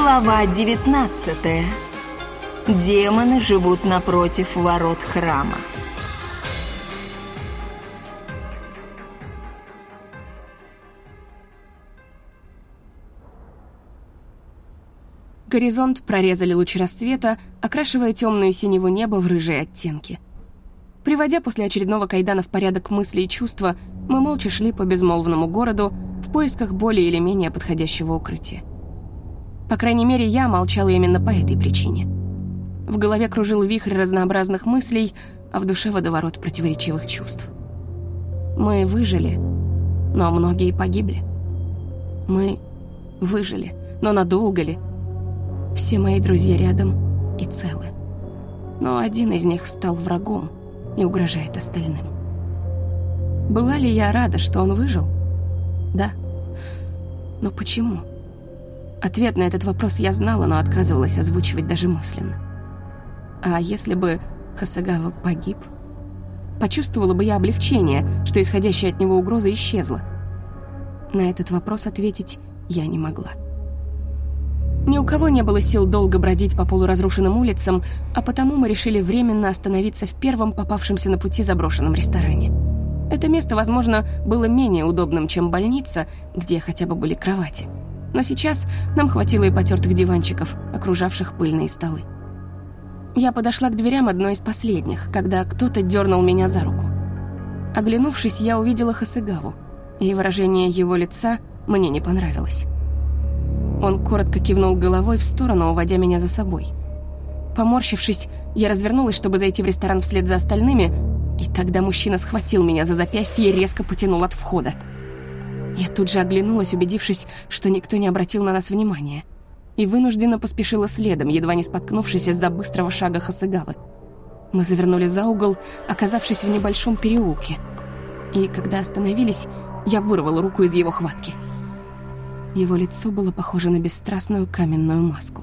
Глава 19. Демоны живут напротив ворот храма. Горизонт прорезали лучи рассвета, окрашивая темную синеву небо в рыжие оттенки. Приводя после очередного кайдана в порядок мысли и чувства, мы молча шли по безмолвному городу в поисках более или менее подходящего укрытия. По крайней мере, я молчала именно по этой причине. В голове кружил вихрь разнообразных мыслей, а в душе водоворот противоречивых чувств. Мы выжили, но многие погибли. Мы выжили, но надолго ли? Все мои друзья рядом и целы. Но один из них стал врагом и угрожает остальным. Была ли я рада, что он выжил? Да. Но почему? Почему? Ответ на этот вопрос я знала, но отказывалась озвучивать даже мысленно. А если бы Хасагава погиб? Почувствовала бы я облегчение, что исходящая от него угроза исчезла. На этот вопрос ответить я не могла. Ни у кого не было сил долго бродить по полуразрушенным улицам, а потому мы решили временно остановиться в первом попавшемся на пути заброшенном ресторане. Это место, возможно, было менее удобным, чем больница, где хотя бы были кровати но сейчас нам хватило и потертых диванчиков, окружавших пыльные столы. Я подошла к дверям одной из последних, когда кто-то дернул меня за руку. Оглянувшись, я увидела Хасыгаву, и выражение его лица мне не понравилось. Он коротко кивнул головой в сторону, уводя меня за собой. Поморщившись, я развернулась, чтобы зайти в ресторан вслед за остальными, и тогда мужчина схватил меня за запястье и резко потянул от входа. Я тут же оглянулась, убедившись, что никто не обратил на нас внимания, и вынужденно поспешила следом, едва не споткнувшись из-за быстрого шага Хасыгавы. Мы завернули за угол, оказавшись в небольшом переулке. И когда остановились, я вырвала руку из его хватки. Его лицо было похоже на бесстрастную каменную маску.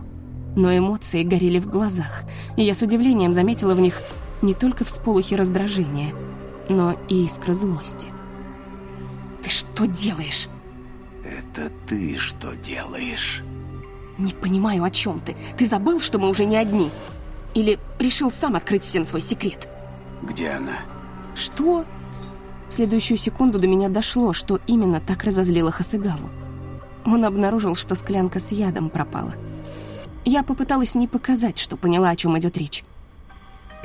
Но эмоции горели в глазах, и я с удивлением заметила в них не только всполохи раздражения, но и искры злости. Ты что делаешь? Это ты что делаешь? Не понимаю, о чем ты. Ты забыл, что мы уже не одни? Или решил сам открыть всем свой секрет? Где она? Что? В следующую секунду до меня дошло, что именно так разозлило Хасыгаву. Он обнаружил, что склянка с ядом пропала. Я попыталась не показать, что поняла, о чем идет речь.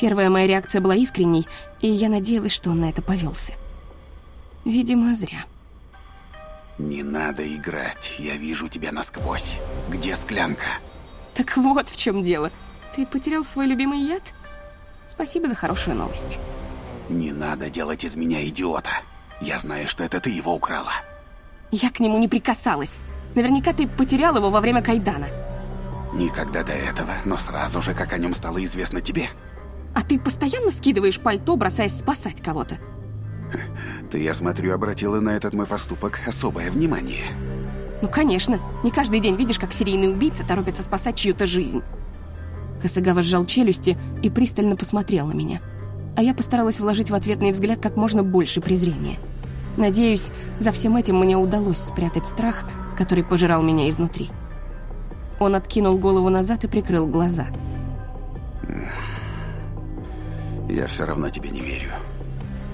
Первая моя реакция была искренней, и я надеялась, что он на это повелся. Видимо, зря. Не надо играть, я вижу тебя насквозь. Где склянка? Так вот в чем дело. Ты потерял свой любимый яд? Спасибо за хорошую новость. Не надо делать из меня идиота. Я знаю, что это ты его украла. Я к нему не прикасалась. Наверняка ты потерял его во время кайдана. Никогда до этого, но сразу же, как о нем стало известно тебе. А ты постоянно скидываешь пальто, бросаясь спасать кого-то? Ты, я смотрю, обратила на этот мой поступок особое внимание. Ну, конечно. Не каждый день видишь, как серийный убийца торопится спасать чью-то жизнь. Хасагава сжал челюсти и пристально посмотрел на меня. А я постаралась вложить в ответный взгляд как можно больше презрения. Надеюсь, за всем этим мне удалось спрятать страх, который пожирал меня изнутри. Он откинул голову назад и прикрыл глаза. Я все равно тебе не верю.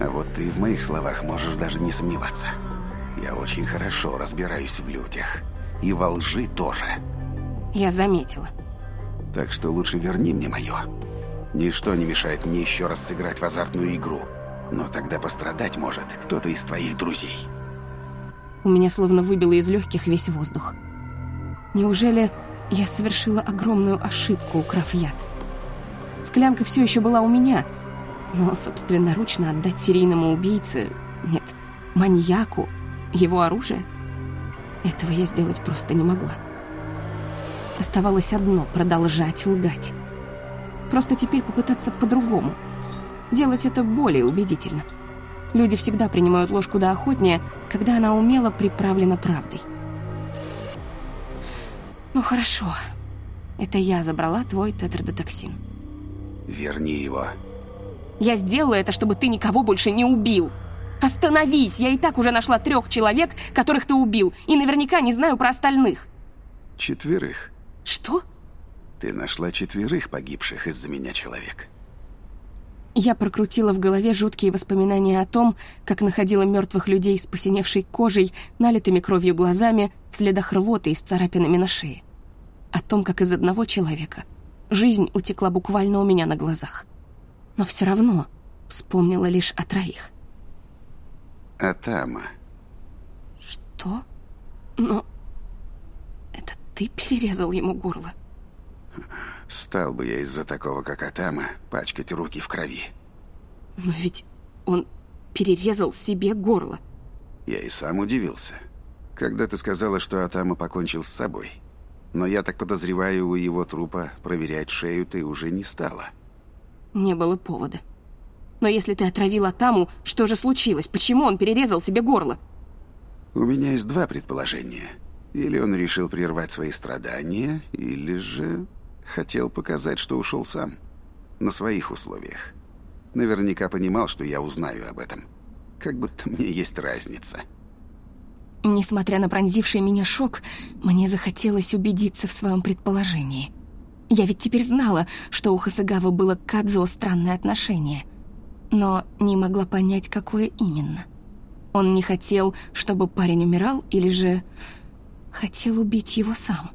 А вот ты в моих словах можешь даже не сомневаться. Я очень хорошо разбираюсь в людях. И во лжи тоже. Я заметила. Так что лучше верни мне мое. Ничто не мешает мне еще раз сыграть в азартную игру. Но тогда пострадать может кто-то из твоих друзей. У меня словно выбило из легких весь воздух. Неужели я совершила огромную ошибку, украв яд? Склянка все еще была у меня — но собственноручно отдать серийному убийце, нет, маньяку, его оружие, этого я сделать просто не могла. Оставалось одно — продолжать лгать. Просто теперь попытаться по-другому. Делать это более убедительно. Люди всегда принимают ложь куда охотнее, когда она умело приправлена правдой. Ну хорошо. Это я забрала твой тетрадотоксин. Верни его. Я сделала это, чтобы ты никого больше не убил. Остановись! Я и так уже нашла трех человек, которых ты убил, и наверняка не знаю про остальных. Четверых? Что? Ты нашла четверых погибших из-за меня человек. Я прокрутила в голове жуткие воспоминания о том, как находила мертвых людей с посиневшей кожей, налитыми кровью глазами, в следах рвоты и с царапинами на шее. О том, как из одного человека жизнь утекла буквально у меня на глазах. Но все равно вспомнила лишь о троих. Атама. Что? Но это ты перерезал ему горло? Стал бы я из-за такого, как Атама, пачкать руки в крови. Но ведь он перерезал себе горло. Я и сам удивился. Когда ты сказала, что Атама покончил с собой. Но я так подозреваю, у его трупа проверять шею ты уже не стала. Не было повода. Но если ты отравил Атаму, что же случилось? Почему он перерезал себе горло? У меня есть два предположения. Или он решил прервать свои страдания, или же хотел показать, что ушел сам. На своих условиях. Наверняка понимал, что я узнаю об этом. Как будто мне есть разница. Несмотря на пронзивший меня шок, мне захотелось убедиться в своем предположении. Я ведь теперь знала, что у Хасагава было к Кадзо странное отношение, но не могла понять, какое именно. Он не хотел, чтобы парень умирал, или же хотел убить его сам.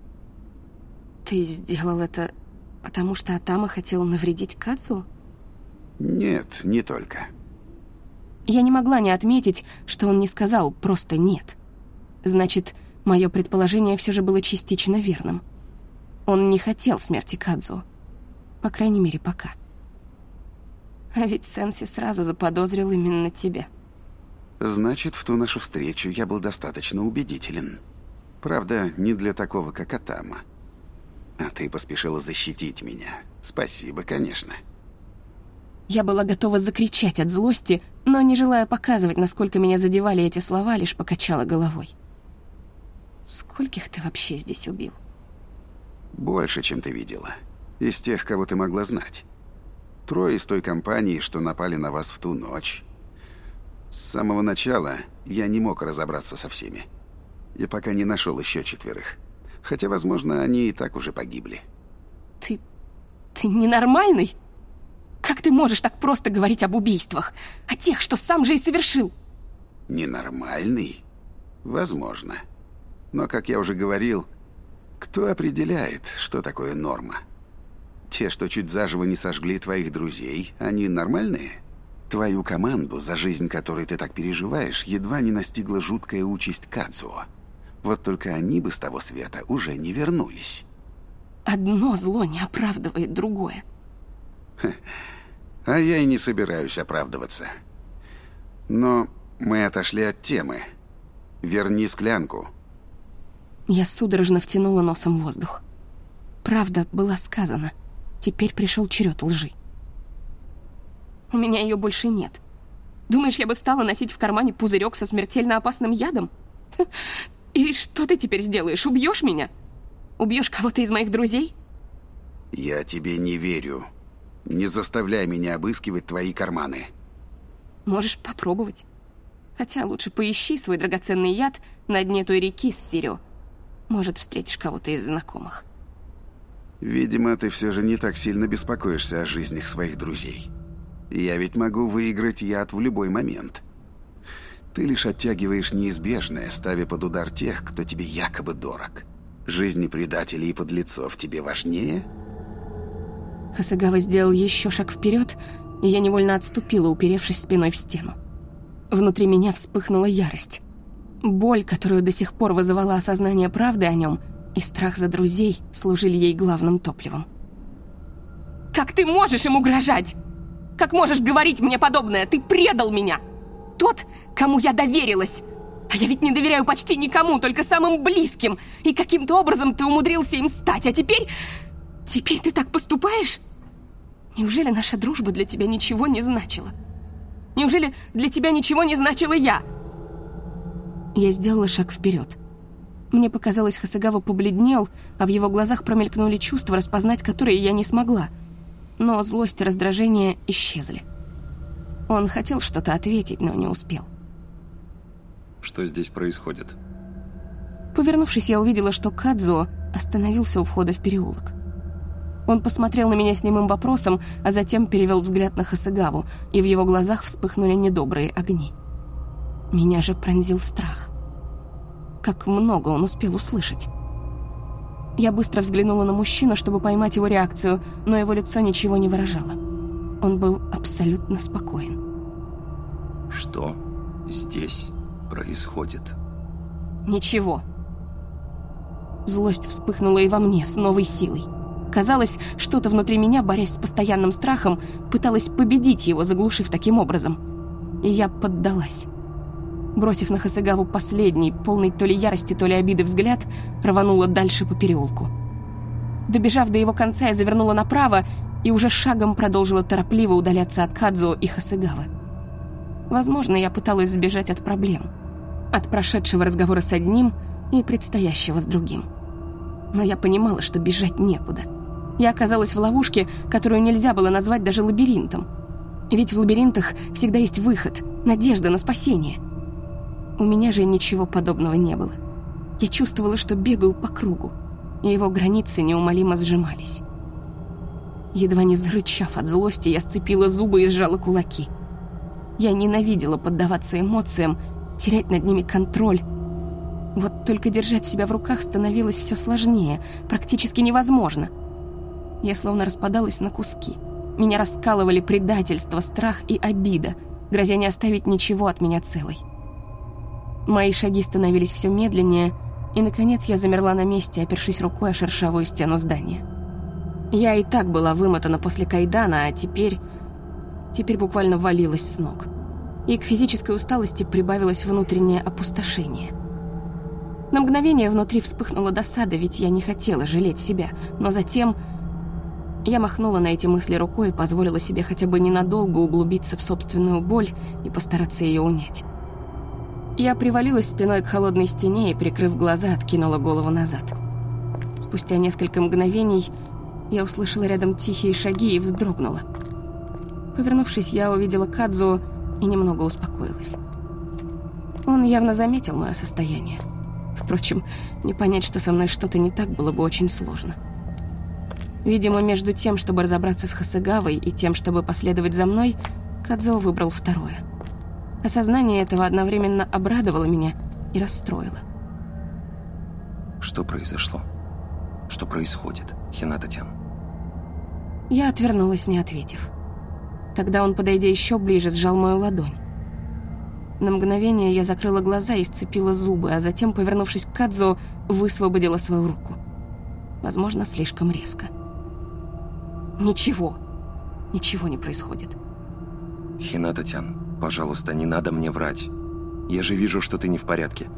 Ты сделал это, потому что Атама хотел навредить Кадзу? Нет, не только. Я не могла не отметить, что он не сказал просто «нет». Значит, мое предположение все же было частично верным. Он не хотел смерти Кадзу. По крайней мере, пока. А ведь Сенси сразу заподозрил именно тебя. Значит, в ту нашу встречу я был достаточно убедителен. Правда, не для такого, как Атама. А ты поспешила защитить меня. Спасибо, конечно. Я была готова закричать от злости, но, не желая показывать, насколько меня задевали эти слова, лишь покачала головой. Скольких ты вообще здесь убил? Больше, чем ты видела. Из тех, кого ты могла знать. Трое из той компании, что напали на вас в ту ночь. С самого начала я не мог разобраться со всеми. Я пока не нашел еще четверых. Хотя, возможно, они и так уже погибли. Ты... ты ненормальный? Как ты можешь так просто говорить об убийствах? О тех, что сам же и совершил? Ненормальный? Возможно. Но, как я уже говорил, кто определяет, что такое норма? Те, что чуть заживо не сожгли твоих друзей, они нормальные? Твою команду, за жизнь которой ты так переживаешь, едва не настигла жуткая участь Кадзуо. Вот только они бы с того света уже не вернулись. Одно зло не оправдывает другое. А я и не собираюсь оправдываться. Но мы отошли от темы. Верни склянку. Я судорожно втянула носом воздух. Правда была сказана. Теперь пришел черед лжи. У меня ее больше нет. Думаешь, я бы стала носить в кармане пузырек со смертельно опасным ядом? И что ты теперь сделаешь? Убьешь меня? Убьешь кого-то из моих друзей? Я тебе не верю. Не заставляй меня обыскивать твои карманы. Можешь попробовать. Хотя лучше поищи свой драгоценный яд на дне той реки с Сирио. Может, встретишь кого-то из знакомых. Видимо, ты все же не так сильно беспокоишься о жизнях своих друзей. Я ведь могу выиграть яд в любой момент. Ты лишь оттягиваешь неизбежное, ставя под удар тех, кто тебе якобы дорог. Жизни предателей и подлецов тебе важнее? Хасагава сделал еще шаг вперед, и я невольно отступила, уперевшись спиной в стену. Внутри меня вспыхнула ярость. Боль, которую до сих пор вызывала осознание правды о нем, и страх за друзей служили ей главным топливом. «Как ты можешь им угрожать? Как можешь говорить мне подобное? Ты предал меня!» тот, кому я доверилась. А я ведь не доверяю почти никому, только самым близким. И каким-то образом ты умудрился им стать. А теперь... Теперь ты так поступаешь? Неужели наша дружба для тебя ничего не значила? Неужели для тебя ничего не значила я? Я сделала шаг вперед. Мне показалось, Хасагава побледнел, а в его глазах промелькнули чувства, распознать которые я не смогла. Но злость и раздражение исчезли. Он хотел что-то ответить, но не успел. Что здесь происходит? Повернувшись, я увидела, что Кадзо остановился у входа в переулок. Он посмотрел на меня с немым вопросом, а затем перевел взгляд на Хасагаву, и в его глазах вспыхнули недобрые огни. Меня же пронзил страх. Как много он успел услышать. Я быстро взглянула на мужчину, чтобы поймать его реакцию, но его лицо ничего не выражало. Он был абсолютно спокоен. Что здесь происходит? Ничего. Злость вспыхнула и во мне с новой силой. Казалось, что-то внутри меня, борясь с постоянным страхом, пыталось победить его, заглушив таким образом. И я поддалась. Бросив на Хасагаву последний, полный то ли ярости, то ли обиды взгляд, рванула дальше по переулку. Добежав до его конца, я завернула направо и уже шагом продолжила торопливо удаляться от Кадзо и Хасагавы. Возможно, я пыталась сбежать от проблем. От прошедшего разговора с одним и предстоящего с другим. Но я понимала, что бежать некуда. Я оказалась в ловушке, которую нельзя было назвать даже лабиринтом. Ведь в лабиринтах всегда есть выход, надежда на спасение — у меня же ничего подобного не было. Я чувствовала, что бегаю по кругу, и его границы неумолимо сжимались. Едва не зарычав от злости, я сцепила зубы и сжала кулаки. Я ненавидела поддаваться эмоциям, терять над ними контроль. Вот только держать себя в руках становилось все сложнее, практически невозможно. Я словно распадалась на куски. Меня раскалывали предательство, страх и обида, грозя не оставить ничего от меня целой. Мои шаги становились все медленнее, и, наконец, я замерла на месте, опершись рукой о шершавую стену здания. Я и так была вымотана после кайдана, а теперь... Теперь буквально валилась с ног. И к физической усталости прибавилось внутреннее опустошение. На мгновение внутри вспыхнула досада, ведь я не хотела жалеть себя, но затем... Я махнула на эти мысли рукой и позволила себе хотя бы ненадолго углубиться в собственную боль и постараться ее унять. Я привалилась спиной к холодной стене и, прикрыв глаза, откинула голову назад. Спустя несколько мгновений я услышала рядом тихие шаги и вздрогнула. Повернувшись, я увидела Кадзу и немного успокоилась. Он явно заметил мое состояние. Впрочем, не понять, что со мной что-то не так, было бы очень сложно. Видимо, между тем, чтобы разобраться с Хасагавой, и тем, чтобы последовать за мной, Кадзо выбрал второе — Осознание этого одновременно обрадовало меня и расстроило. Что произошло? Что происходит, Хинататян? Я отвернулась, не ответив. Тогда он, подойдя еще ближе, сжал мою ладонь. На мгновение я закрыла глаза и сцепила зубы, а затем, повернувшись к Кадзо, высвободила свою руку. Возможно, слишком резко. Ничего. Ничего не происходит. Хинататян, Пожалуйста, не надо мне врать. Я же вижу, что ты не в порядке.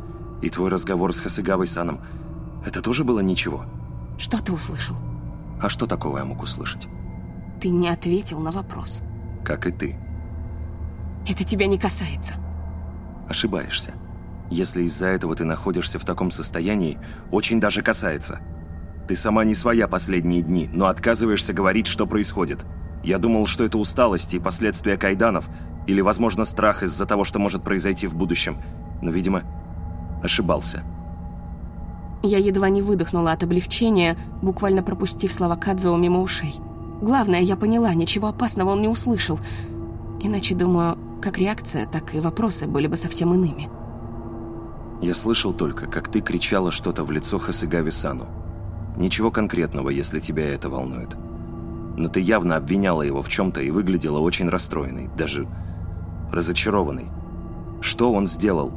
И твой разговор с Хасыгавой-саном – это тоже было ничего? Что ты услышал? А что такого я мог услышать? Ты не ответил на вопрос. Как и ты. Это тебя не касается. Ошибаешься. Если из-за этого ты находишься в таком состоянии, очень даже касается. Ты сама не своя последние дни, но отказываешься говорить, что происходит. Я думал, что это усталость и последствия кайданов, или, возможно, страх из-за того, что может произойти в будущем. Но, видимо, ошибался. Я едва не выдохнула от облегчения, буквально пропустив слова Кадзоу мимо ушей. Главное, я поняла, ничего опасного он не услышал. Иначе, думаю, как реакция, так и вопросы были бы совсем иными. Я слышал только, как ты кричала что-то в лицо Хасыгави-сану. Ничего конкретного, если тебя это волнует. Но ты явно обвиняла его в чем-то и выглядела очень расстроенной, даже разочарованный. Что он сделал?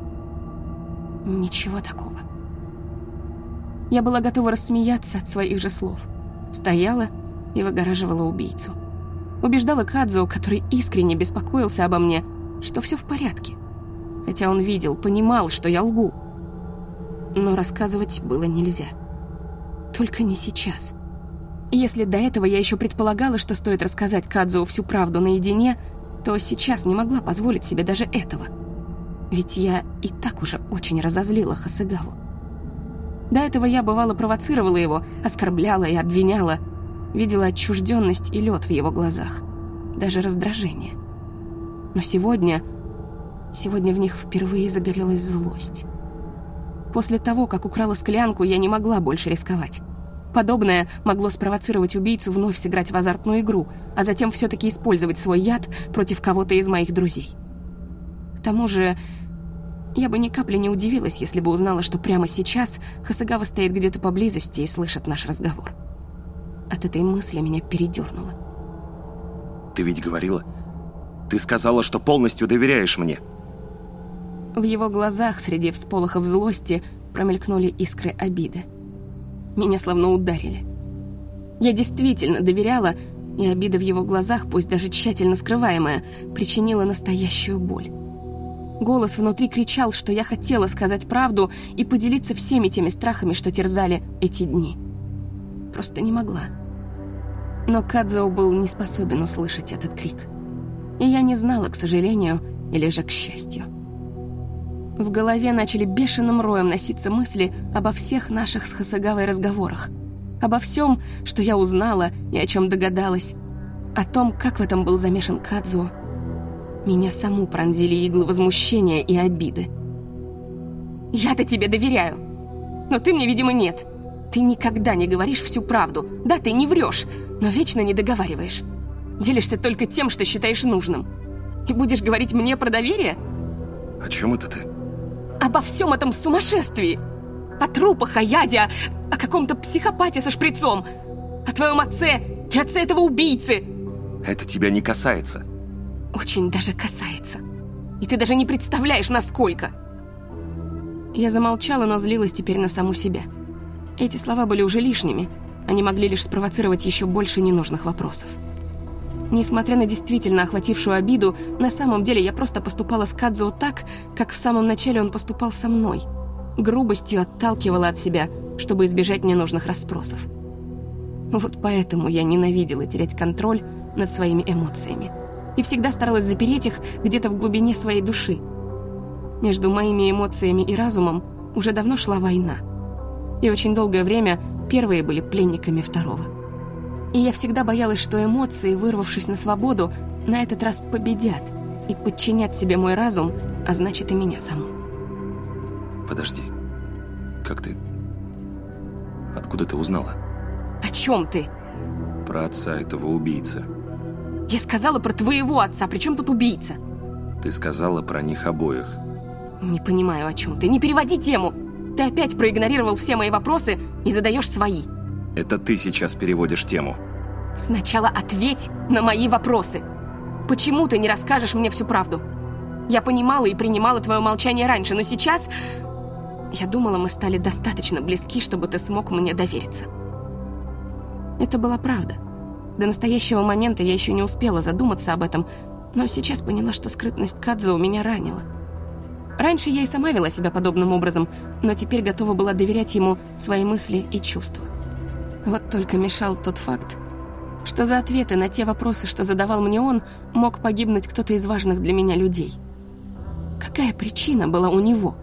Ничего такого. Я была готова рассмеяться от своих же слов. Стояла и выгораживала убийцу. Убеждала Кадзо, который искренне беспокоился обо мне, что все в порядке. Хотя он видел, понимал, что я лгу. Но рассказывать было нельзя. Только не сейчас. Если до этого я еще предполагала, что стоит рассказать Кадзо всю правду наедине, то сейчас не могла позволить себе даже этого. Ведь я и так уже очень разозлила Хасыгаву. До этого я, бывало, провоцировала его, оскорбляла и обвиняла, видела отчужденность и лед в его глазах, даже раздражение. Но сегодня... Сегодня в них впервые загорелась злость. После того, как украла склянку, я не могла больше рисковать. Подобное могло спровоцировать убийцу вновь сыграть в азартную игру, а затем все-таки использовать свой яд против кого-то из моих друзей. К тому же, я бы ни капли не удивилась, если бы узнала, что прямо сейчас Хасагава стоит где-то поблизости и слышит наш разговор. От этой мысли меня передернуло. Ты ведь говорила... Ты сказала, что полностью доверяешь мне. В его глазах среди всполохов злости промелькнули искры обиды. Меня словно ударили. Я действительно доверяла, и обида в его глазах, пусть даже тщательно скрываемая, причинила настоящую боль. Голос внутри кричал, что я хотела сказать правду и поделиться всеми теми страхами, что терзали эти дни. Просто не могла. Но Кадзао был не способен услышать этот крик. И я не знала, к сожалению, или же к счастью. В голове начали бешеным роем носиться мысли обо всех наших с Хасагавой разговорах. Обо всем, что я узнала и о чем догадалась. О том, как в этом был замешан Кадзо. Меня саму пронзили иглы возмущения и обиды. «Я-то тебе доверяю. Но ты мне, видимо, нет. Ты никогда не говоришь всю правду. Да, ты не врешь, но вечно не договариваешь. Делишься только тем, что считаешь нужным. И будешь говорить мне про доверие?» О чем это ты? Обо всем этом сумасшествии. О трупах, о яде, о, о каком-то психопате со шприцом. О твоем отце и отце этого убийцы. Это тебя не касается. Очень даже касается. И ты даже не представляешь, насколько. Я замолчала, но злилась теперь на саму себя. Эти слова были уже лишними. Они могли лишь спровоцировать еще больше ненужных вопросов. Несмотря на действительно охватившую обиду, на самом деле я просто поступала с Кадзо так, как в самом начале он поступал со мной. Грубостью отталкивала от себя, чтобы избежать ненужных расспросов. Вот поэтому я ненавидела терять контроль над своими эмоциями. И всегда старалась запереть их где-то в глубине своей души. Между моими эмоциями и разумом уже давно шла война. И очень долгое время первые были пленниками второго. И я всегда боялась, что эмоции, вырвавшись на свободу, на этот раз победят и подчинят себе мой разум, а значит и меня саму. Подожди. Как ты... Откуда ты узнала? О чем ты? Про отца этого убийцы. Я сказала про твоего отца, при чем тут убийца? Ты сказала про них обоих. Не понимаю, о чем ты. Не переводи тему. Ты опять проигнорировал все мои вопросы и задаешь свои. Это ты сейчас переводишь тему. Сначала ответь на мои вопросы. Почему ты не расскажешь мне всю правду? Я понимала и принимала твое молчание раньше, но сейчас... Я думала, мы стали достаточно близки, чтобы ты смог мне довериться. Это была правда. До настоящего момента я еще не успела задуматься об этом, но сейчас поняла, что скрытность Кадзо у меня ранила. Раньше я и сама вела себя подобным образом, но теперь готова была доверять ему свои мысли и чувства. Вот только мешал тот факт, что за ответы на те вопросы, что задавал мне он, мог погибнуть кто-то из важных для меня людей. Какая причина была у него?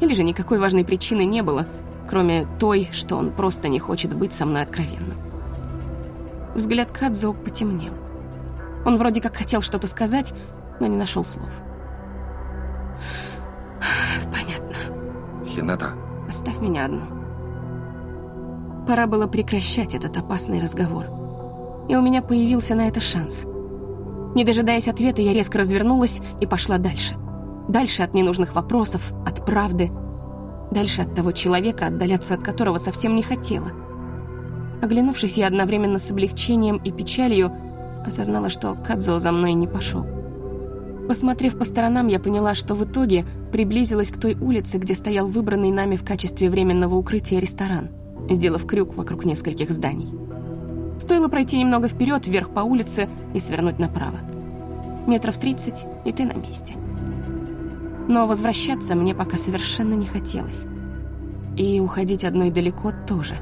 Или же никакой важной причины не было, кроме той, что он просто не хочет быть со мной откровенным. Взгляд Кадзо потемнел. Он вроде как хотел что-то сказать, но не нашел слов. Понятно. Хината. Оставь меня одну. Пора было прекращать этот опасный разговор. И у меня появился на это шанс. Не дожидаясь ответа, я резко развернулась и пошла дальше. Дальше от ненужных вопросов, от правды. Дальше от того человека, отдаляться от которого совсем не хотела. Оглянувшись, я одновременно с облегчением и печалью осознала, что Кадзо за мной не пошел. Посмотрев по сторонам, я поняла, что в итоге приблизилась к той улице, где стоял выбранный нами в качестве временного укрытия ресторан сделав крюк вокруг нескольких зданий. Стоило пройти немного вперед, вверх по улице и свернуть направо. Метров тридцать, и ты на месте. Но возвращаться мне пока совершенно не хотелось. И уходить одной далеко тоже.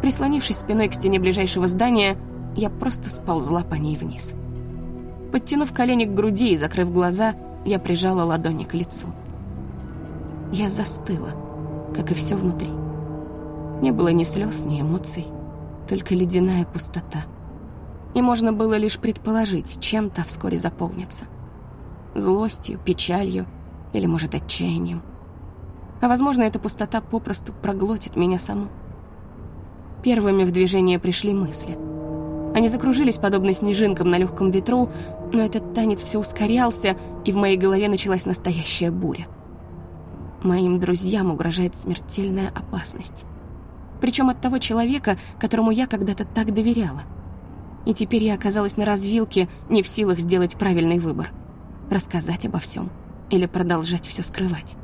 Прислонившись спиной к стене ближайшего здания, я просто сползла по ней вниз. Подтянув колени к груди и закрыв глаза, я прижала ладони к лицу. Я застыла, как и все внутри. Не было ни слез, ни эмоций, только ледяная пустота. И можно было лишь предположить, чем та вскоре заполнится. Злостью, печалью или, может, отчаянием. А возможно, эта пустота попросту проглотит меня саму. Первыми в движение пришли мысли. Они закружились, подобно снежинкам на легком ветру, но этот танец все ускорялся, и в моей голове началась настоящая буря. Моим друзьям угрожает смертельная опасность. Причем от того человека, которому я когда-то так доверяла. И теперь я оказалась на развилке, не в силах сделать правильный выбор. Рассказать обо всем или продолжать все скрывать.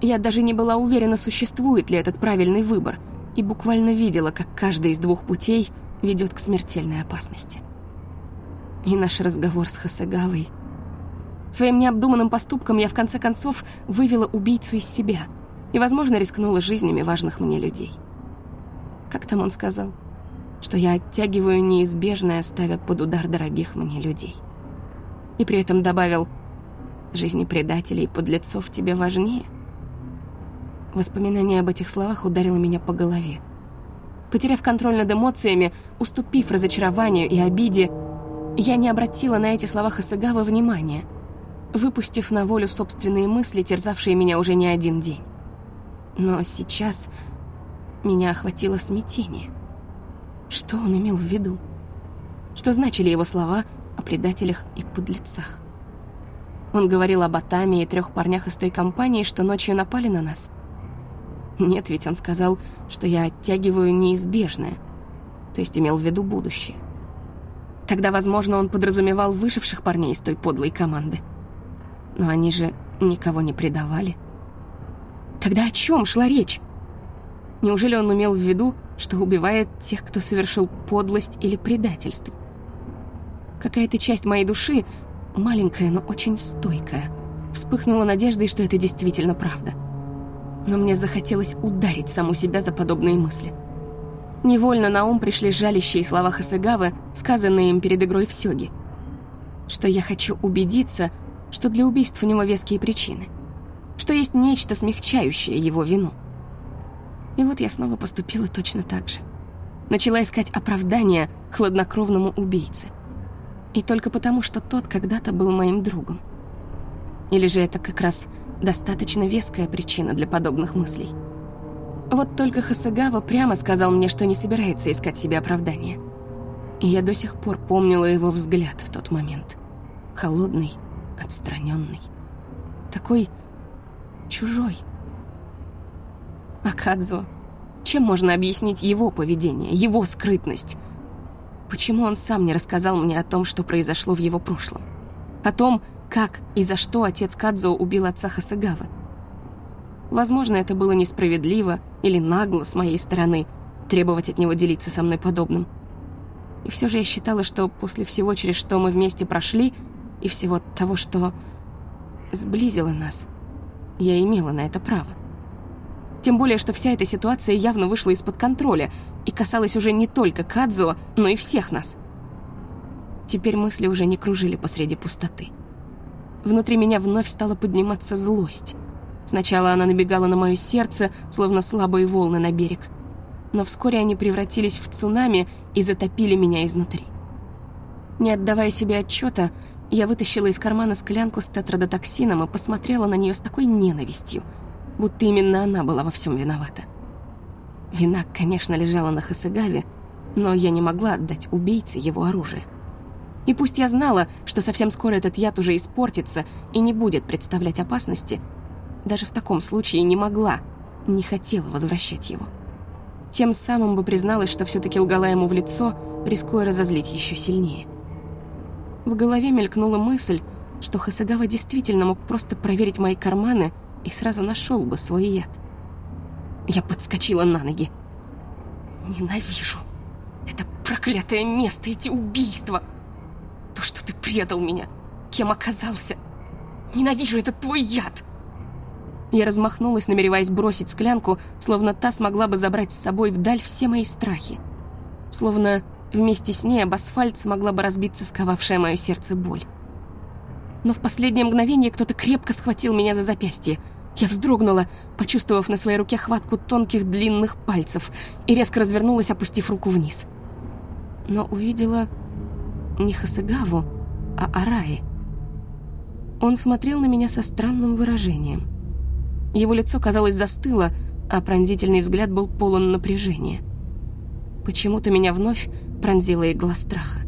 Я даже не была уверена, существует ли этот правильный выбор, и буквально видела, как каждый из двух путей ведет к смертельной опасности. И наш разговор с Хасагавой. Своим необдуманным поступком я в конце концов вывела убийцу из себя и, возможно, рискнула жизнями важных мне людей. Как там он сказал? Что я оттягиваю неизбежное, ставя под удар дорогих мне людей. И при этом добавил, жизни предателей и подлецов тебе важнее. Воспоминание об этих словах ударило меня по голове. Потеряв контроль над эмоциями, уступив разочарованию и обиде, я не обратила на эти слова Хасагавы внимания, выпустив на волю собственные мысли, терзавшие меня уже не один день. Но сейчас меня охватило смятение. Что он имел в виду? Что значили его слова о предателях и подлецах? Он говорил об Атаме и трех парнях из той компании, что ночью напали на нас. Нет, ведь он сказал, что я оттягиваю неизбежное, то есть имел в виду будущее. Тогда, возможно, он подразумевал выживших парней из той подлой команды. Но они же никого не предавали. Тогда о чем шла речь? Неужели он имел в виду, что убивает тех, кто совершил подлость или предательство? Какая-то часть моей души, маленькая, но очень стойкая, вспыхнула надеждой, что это действительно правда. Но мне захотелось ударить саму себя за подобные мысли. Невольно на ум пришли жалящие слова Хасагавы, сказанные им перед игрой в сёги. Что я хочу убедиться, что для убийств у него веские причины. Что есть нечто, смягчающее его вину. И вот я снова поступила точно так же. Начала искать оправдания хладнокровному убийце. И только потому, что тот когда-то был моим другом. Или же это как раз достаточно веская причина для подобных мыслей. Вот только Хасагава прямо сказал мне, что не собирается искать себе оправдания. И я до сих пор помнила его взгляд в тот момент. Холодный, отстраненный. Такой чужой. А Кадзо? Чем можно объяснить его поведение, его скрытность? Почему он сам не рассказал мне о том, что произошло в его прошлом? О том, как и за что отец Кадзо убил отца Хасагавы? Возможно, это было несправедливо или нагло с моей стороны требовать от него делиться со мной подобным. И все же я считала, что после всего, через что мы вместе прошли, и всего того, что сблизило нас, я имела на это право. Тем более, что вся эта ситуация явно вышла из-под контроля и касалась уже не только Кадзо, но и всех нас. Теперь мысли уже не кружили посреди пустоты. Внутри меня вновь стала подниматься злость. Сначала она набегала на мое сердце, словно слабые волны на берег. Но вскоре они превратились в цунами и затопили меня изнутри. Не отдавая себе отчета, я вытащила из кармана склянку с тетродотоксином и посмотрела на нее с такой ненавистью — будто именно она была во всем виновата. Вина, конечно, лежала на Хасагаве, но я не могла отдать убийце его оружие. И пусть я знала, что совсем скоро этот яд уже испортится и не будет представлять опасности, даже в таком случае не могла, не хотела возвращать его. Тем самым бы призналась, что все-таки лгала ему в лицо, рискуя разозлить еще сильнее. В голове мелькнула мысль, что Хасагава действительно мог просто проверить мои карманы и сразу нашел бы свой яд. Я подскочила на ноги. Ненавижу. Это проклятое место, эти убийства. То, что ты предал меня. Кем оказался. Ненавижу этот твой яд. Я размахнулась, намереваясь бросить склянку, словно та смогла бы забрать с собой вдаль все мои страхи. Словно вместе с ней об асфальт смогла бы разбиться сковавшая мое сердце боль но в последнее мгновение кто-то крепко схватил меня за запястье. Я вздрогнула, почувствовав на своей руке хватку тонких длинных пальцев, и резко развернулась, опустив руку вниз. Но увидела не Хасагаву, а Араи. Он смотрел на меня со странным выражением. Его лицо, казалось, застыло, а пронзительный взгляд был полон напряжения. Почему-то меня вновь пронзила игла страха.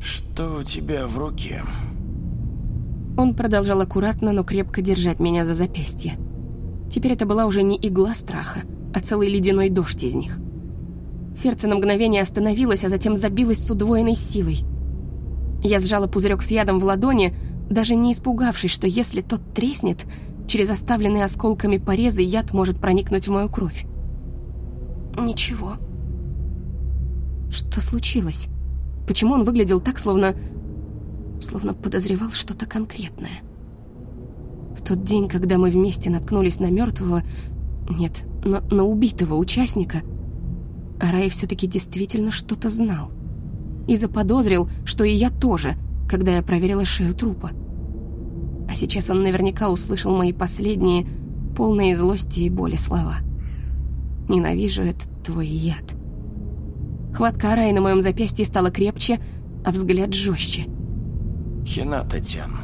«Что у тебя в руке?» Он продолжал аккуратно, но крепко держать меня за запястье. Теперь это была уже не игла страха, а целый ледяной дождь из них. Сердце на мгновение остановилось, а затем забилось с удвоенной силой. Я сжала пузырек с ядом в ладони, даже не испугавшись, что если тот треснет, через оставленные осколками порезы яд может проникнуть в мою кровь. Ничего. Что случилось? Почему он выглядел так, словно... словно подозревал что-то конкретное? В тот день, когда мы вместе наткнулись на мертвого... Нет, на, на убитого участника, Рай все-таки действительно что-то знал. И заподозрил, что и я тоже, когда я проверила шею трупа. А сейчас он наверняка услышал мои последние, полные злости и боли слова. «Ненавижу этот твой яд». Хватка Араи на моем запястье стала крепче, а взгляд жестче. «Хина, Татьяна,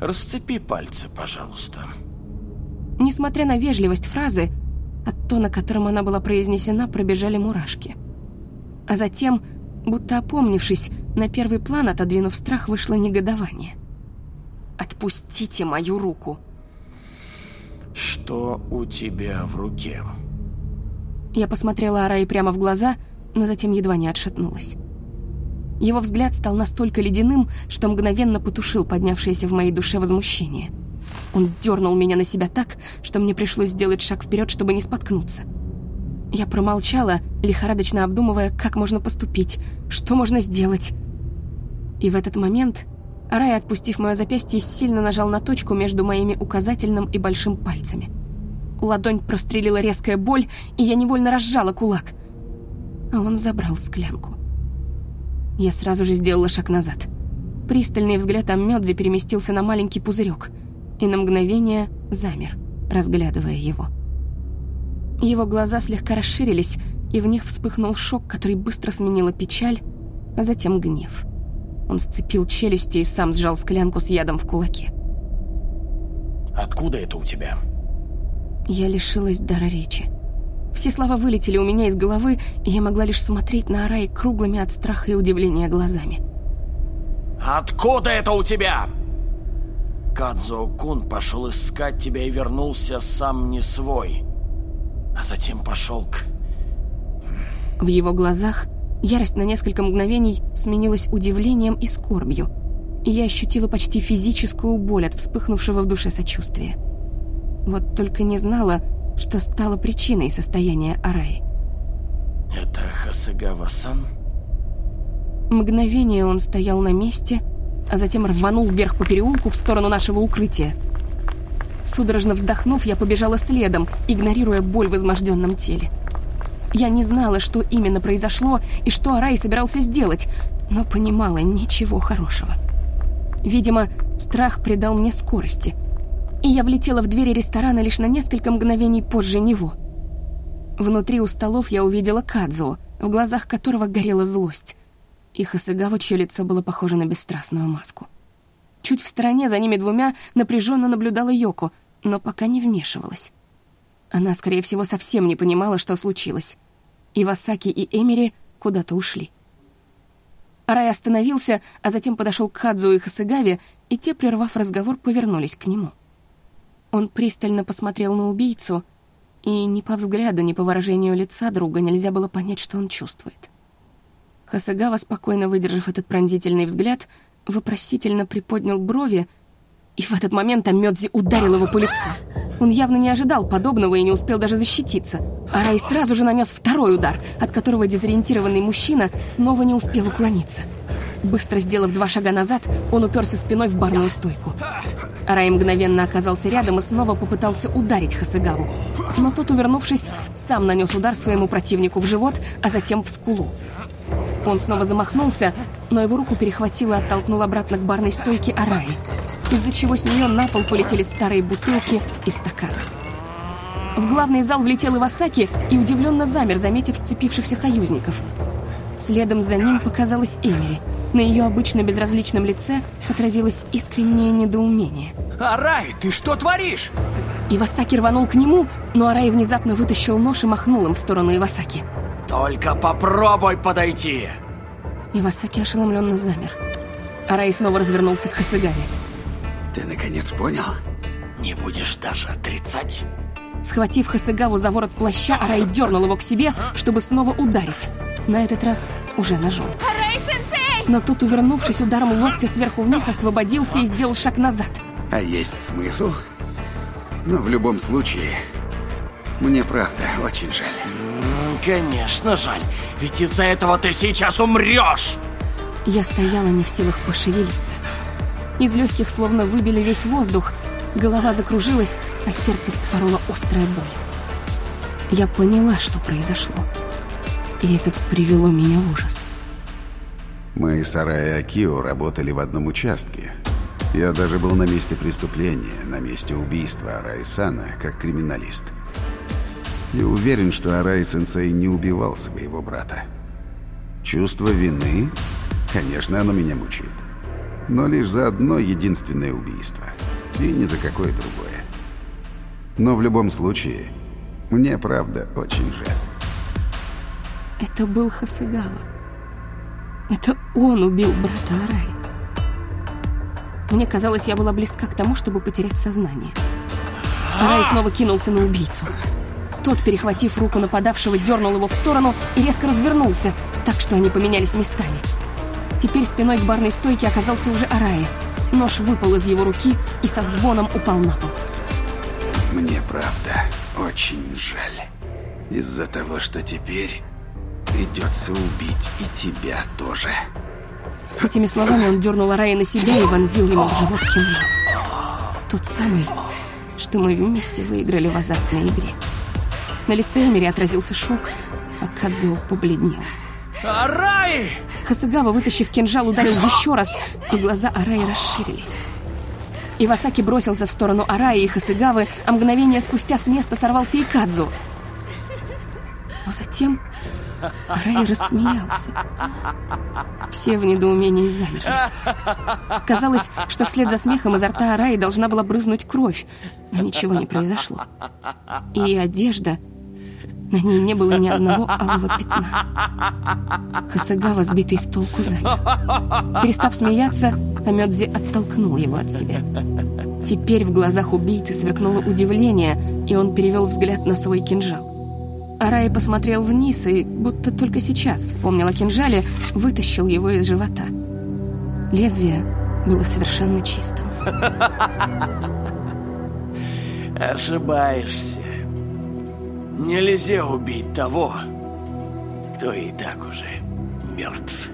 расцепи пальцы, пожалуйста». Несмотря на вежливость фразы, от тона, которым она была произнесена, пробежали мурашки. А затем, будто опомнившись, на первый план, отодвинув страх, вышло негодование. «Отпустите мою руку!» «Что у тебя в руке?» Я посмотрела Араи прямо в глаза — но затем едва не отшатнулась. Его взгляд стал настолько ледяным, что мгновенно потушил поднявшееся в моей душе возмущение. Он дернул меня на себя так, что мне пришлось сделать шаг вперед, чтобы не споткнуться. Я промолчала, лихорадочно обдумывая, как можно поступить, что можно сделать. И в этот момент Рай, отпустив мое запястье, сильно нажал на точку между моими указательным и большим пальцами. Ладонь прострелила резкая боль, и я невольно разжала кулак а он забрал склянку. Я сразу же сделала шаг назад. Пристальный взгляд Аммёдзи переместился на маленький пузырек и на мгновение замер, разглядывая его. Его глаза слегка расширились, и в них вспыхнул шок, который быстро сменила печаль, а затем гнев. Он сцепил челюсти и сам сжал склянку с ядом в кулаке. «Откуда это у тебя?» Я лишилась дара речи. Все слова вылетели у меня из головы, и я могла лишь смотреть на Арай круглыми от страха и удивления глазами. «Откуда это у тебя?» Кадзо-кун пошел искать тебя и вернулся сам не свой. А затем пошел к... В его глазах ярость на несколько мгновений сменилась удивлением и скорбью, и я ощутила почти физическую боль от вспыхнувшего в душе сочувствия. Вот только не знала, что стало причиной состояния Араи. «Это Хасагава-сан?» Мгновение он стоял на месте, а затем рванул вверх по переулку в сторону нашего укрытия. Судорожно вздохнув, я побежала следом, игнорируя боль в изможденном теле. Я не знала, что именно произошло и что Арай собирался сделать, но понимала ничего хорошего. Видимо, страх придал мне скорости — и я влетела в двери ресторана лишь на несколько мгновений позже него. Внутри у столов я увидела Кадзуо, в глазах которого горела злость, и Хасыгава, чье лицо было похоже на бесстрастную маску. Чуть в стороне за ними двумя напряженно наблюдала Йоко, но пока не вмешивалась. Она, скорее всего, совсем не понимала, что случилось. И Васаки, и Эмери куда-то ушли. Рай остановился, а затем подошел к Хадзу и Хасыгаве, и те, прервав разговор, повернулись к нему. Он пристально посмотрел на убийцу, и ни по взгляду, ни по выражению лица друга нельзя было понять, что он чувствует. Хасагава, спокойно выдержав этот пронзительный взгляд, вопросительно приподнял брови, и в этот момент Амёдзи ударил его по лицу. Он явно не ожидал подобного и не успел даже защититься. А Рай сразу же нанес второй удар, от которого дезориентированный мужчина снова не успел уклониться. Быстро сделав два шага назад, он уперся спиной в барную стойку. Рай мгновенно оказался рядом и снова попытался ударить Хасыгаву. Но тот, увернувшись, сам нанес удар своему противнику в живот, а затем в скулу. Он снова замахнулся, но его руку перехватило и оттолкнул обратно к барной стойке Араи, из-за чего с нее на пол полетели старые бутылки и стаканы. В главный зал влетел Ивасаки и удивленно замер, заметив сцепившихся союзников. Следом за ним показалась Эмери — На ее обычно безразличном лице отразилось искреннее недоумение. Арай, ты что творишь? Ивасаки рванул к нему, но Арай внезапно вытащил нож и махнул им в сторону Ивасаки. Только попробуй подойти. Ивасаки ошеломленно замер. Арай снова развернулся к Хасыгаве. Ты наконец понял? Не будешь даже отрицать? Схватив Хасыгаву за ворот плаща, Арай дернул его к себе, чтобы снова ударить. На этот раз уже ножом. Но тут, увернувшись ударом локтя сверху вниз, освободился и сделал шаг назад. А есть смысл? Но в любом случае, мне правда очень жаль. М, Конечно, жаль. Ведь из-за этого ты сейчас умрешь. Я стояла не в силах пошевелиться. Из легких словно выбили весь воздух, голова закружилась, а сердце вспорола острая боль. Я поняла, что произошло. И это привело меня в ужас. Мы с Арай Акио работали в одном участке. Я даже был на месте преступления, на месте убийства Арай Сана, как криминалист. И уверен, что Арай-сенсей не убивал своего брата. Чувство вины, конечно, оно меня мучает. Но лишь за одно единственное убийство. И не за какое другое. Но в любом случае, мне правда очень жаль. Это был Хасыгава. Это он убил брата Араи. Мне казалось, я была близка к тому, чтобы потерять сознание. Арай снова кинулся на убийцу. Тот, перехватив руку нападавшего, дернул его в сторону и резко развернулся, так что они поменялись местами. Теперь спиной к барной стойке оказался уже Арая. Нож выпал из его руки и со звоном упал на пол. Мне правда очень жаль. Из-за того, что теперь придется убить и тебя тоже. С этими словами он дернул Арая на себя и вонзил ему в живот кинжал. Тот самый, что мы вместе выиграли в азартной игре. На лице Эмери отразился шок, а Кадзио побледнел. Арай! Хасыгава, вытащив кинжал, ударил еще раз, и глаза Араи расширились. Ивасаки бросился в сторону Араи и Хасыгавы, а мгновение спустя с места сорвался и Кадзу. Но затем Араи рассмеялся. Все в недоумении замерли. Казалось, что вслед за смехом изо рта Араи должна была брызнуть кровь, но ничего не произошло. И одежда... На ней не было ни одного алого пятна. Хасагава, сбитый с толку, замер. Перестав смеяться, Амёдзи оттолкнул его от себя. Теперь в глазах убийцы сверкнуло удивление, и он перевел взгляд на свой кинжал. Арай посмотрел вниз и, будто только сейчас вспомнил о кинжале, вытащил его из живота. Лезвие было совершенно чистым. Ошибаешься. Нельзя убить того, кто и так уже мертв.